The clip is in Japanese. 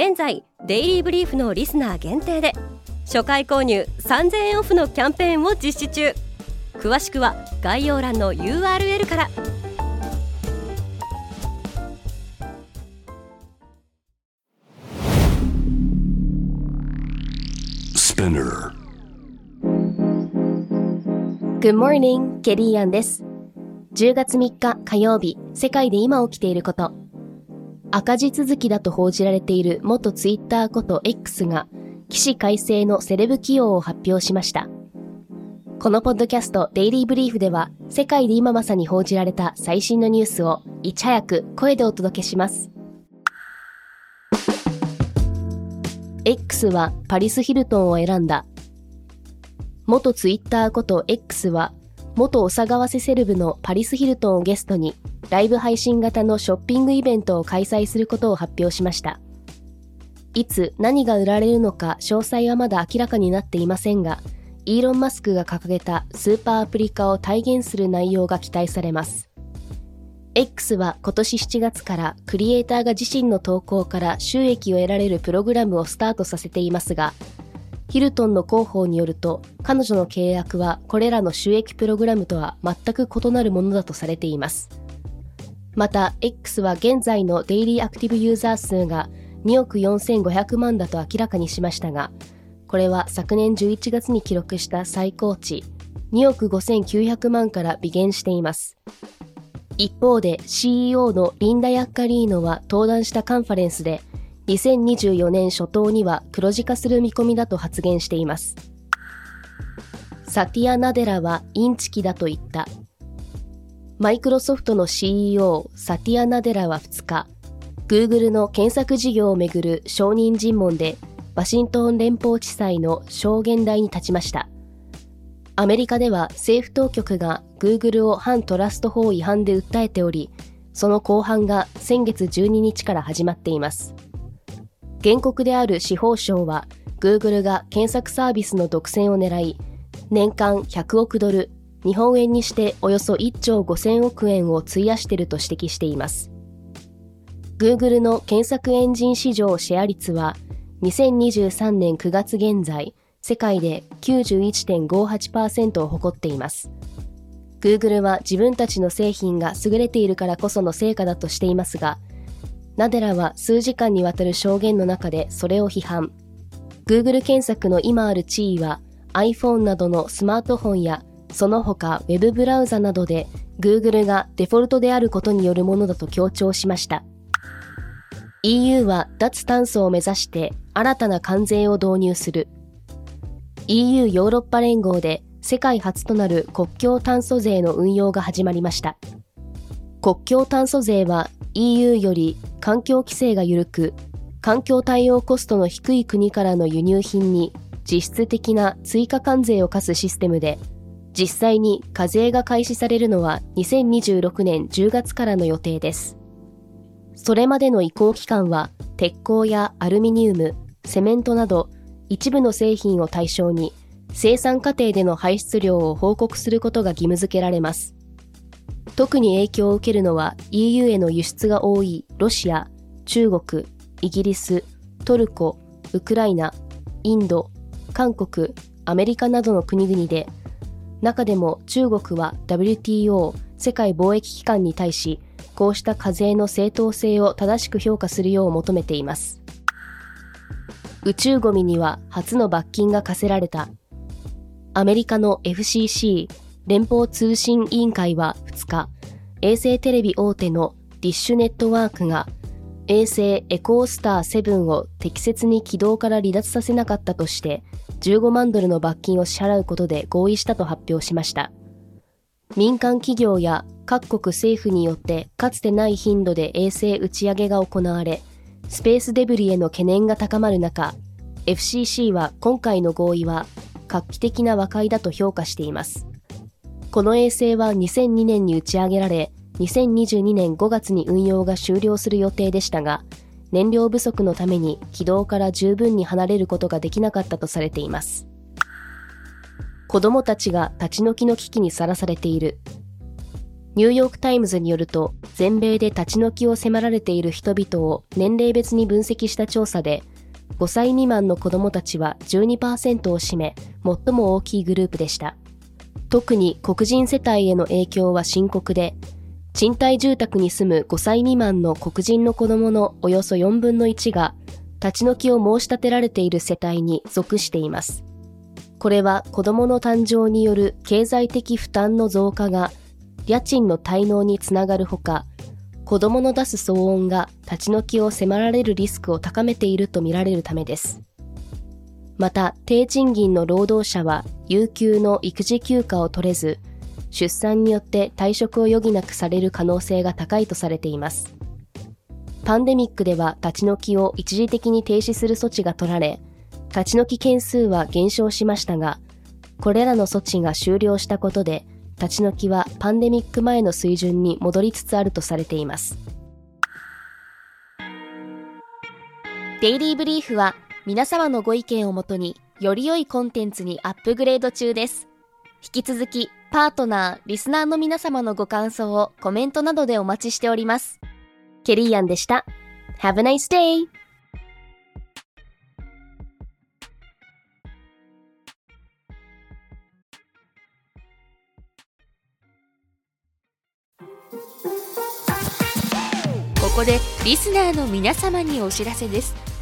現在デイリーブリーフのリスナー限定で初回購入3000円オフのキャンペーンを実施中詳しくは概要欄の URL から Good morning, ケリーアンです。10月3日火曜日、世界で今起きていること。赤字続きだと報じられている元ツイッターこと X が、起死改正のセレブ起用を発表しました。このポッドキャストデイリーブリーフでは、世界で今まさに報じられた最新のニュースをいち早く声でお届けします。X はパリス・ヒルトンを選んだ。元ツイッターこと X は、元お騒がせセレブのパリス・ヒルトンをゲストに、ライブ配信型のショッピングイベントを開催することを発表しました。いつ何が売られるのか詳細はまだ明らかになっていませんが、イーロン・マスクが掲げたスーパーアプリ化を体現する内容が期待されます。X は今年7月からクリエイターが自身の投稿から収益を得られるプログラムをスタートさせていますが、ヒルトンの広報によると、彼女の契約はこれらの収益プログラムとは全く異なるものだとされています。また、X は現在のデイリーアクティブユーザー数が2億4500万だと明らかにしましたが、これは昨年11月に記録した最高値2億5900万から微減しています。一方で CEO のリンダ・ヤッカリーノは登壇したカンファレンスで2024年初頭には黒字化する見込みだと発言しています。サティア・ナデラはインチキだと言った。マイクロソフトの CEO サティア・ナデラは2日、Google の検索事業をめぐる証人尋問でワシントン連邦地裁の証言台に立ちました。アメリカでは政府当局が Google を反トラスト法違反で訴えており、その公判が先月12日から始まっています。原告である司法省は、Google が検索サービスの独占を狙い、年間100億ドル、日本円にしておよそ1兆5000億円を費やしていると指摘しています。Google の検索エンジン市場シェア率は、2023年9月現在、世界で91.58%を誇っています。Google は自分たちの製品が優れているからこその成果だとしていますが、ナデラは数時間にわたる証言の中でそれを批判。Google 検索の今ある地位は iPhone などのスマートフォンやその他 Web ブラウザなどで Google がデフォルトであることによるものだと強調しました。EU は脱炭素を目指して新たな関税を導入する。EU ヨーロッパ連合で世界初となる国境炭素税の運用が始まりました。国境炭素税は EU より環境規制が緩く、環境対応コストの低い国からの輸入品に実質的な追加関税を課すシステムで、実際に課税が開始されるのは2026年10月からの予定です。それまでの移行期間は鉄鋼やアルミニウム、セメントなど一部の製品を対象に生産過程での排出量を報告することが義務付けられます。特に影響を受けるのは EU への輸出が多いロシア、中国、イギリス、トルコ、ウクライナ、インド、韓国、アメリカなどの国々で、中でも中国は WTO 世界貿易機関に対し、こうした課税の正当性を正しく評価するよう求めています。宇宙ゴミには初の罰金が課せられた。アメリカの FCC 連邦通信委員会は2日、衛星テレビ大手のディッシュネットワークが衛星エコースター7を適切に軌道から離脱させなかったとして15万ドルの罰金を支払うことで合意したと発表しました。民間企業や各国政府によってかつてない頻度で衛星打ち上げが行われ、スペースデブリへの懸念が高まる中 FCC は今回の合意は画期的な和解だと評価していますこの衛星は2002年に打ち上げられ2022年5月に運用が終了する予定でしたが燃料不足のために軌道から十分に離れることができなかったとされています。子供たちが立ち退きの危機にさらされている。ニューヨーク・タイムズによると全米で立ち退きを迫られている人々を年齢別に分析した調査で5歳未満の子供たちは12%を占め最も大きいグループでした。特に黒人世帯への影響は深刻で賃貸住宅に住む5歳未満の黒人の子供のおよそ4分の1が立ち退きを申し立てられている世帯に属しています。これは子供の誕生による経済的負担の増加が家賃の滞納につながるほか、子供の出す騒音が立ち退きを迫られるリスクを高めているとみられるためです。また、低賃金の労働者は有給の育児休暇を取れず、出産によって退職を余儀なくされる可能性が高いとされています。パンデミックでは立ち退きを一時的に停止する措置が取られ、立ち退き件数は減少しましたが、これらの措置が終了したことで、立ち退きはパンデミック前の水準に戻りつつあるとされています。デイリーブリーフは皆様のご意見をもとにより良いコンテンツにアップグレード中です。引き続きパートナー、リスナーの皆様のご感想をコメントなどでお待ちしております。ケリーアンでした。Have a nice day! ここでリスナーの皆様にお知らせです。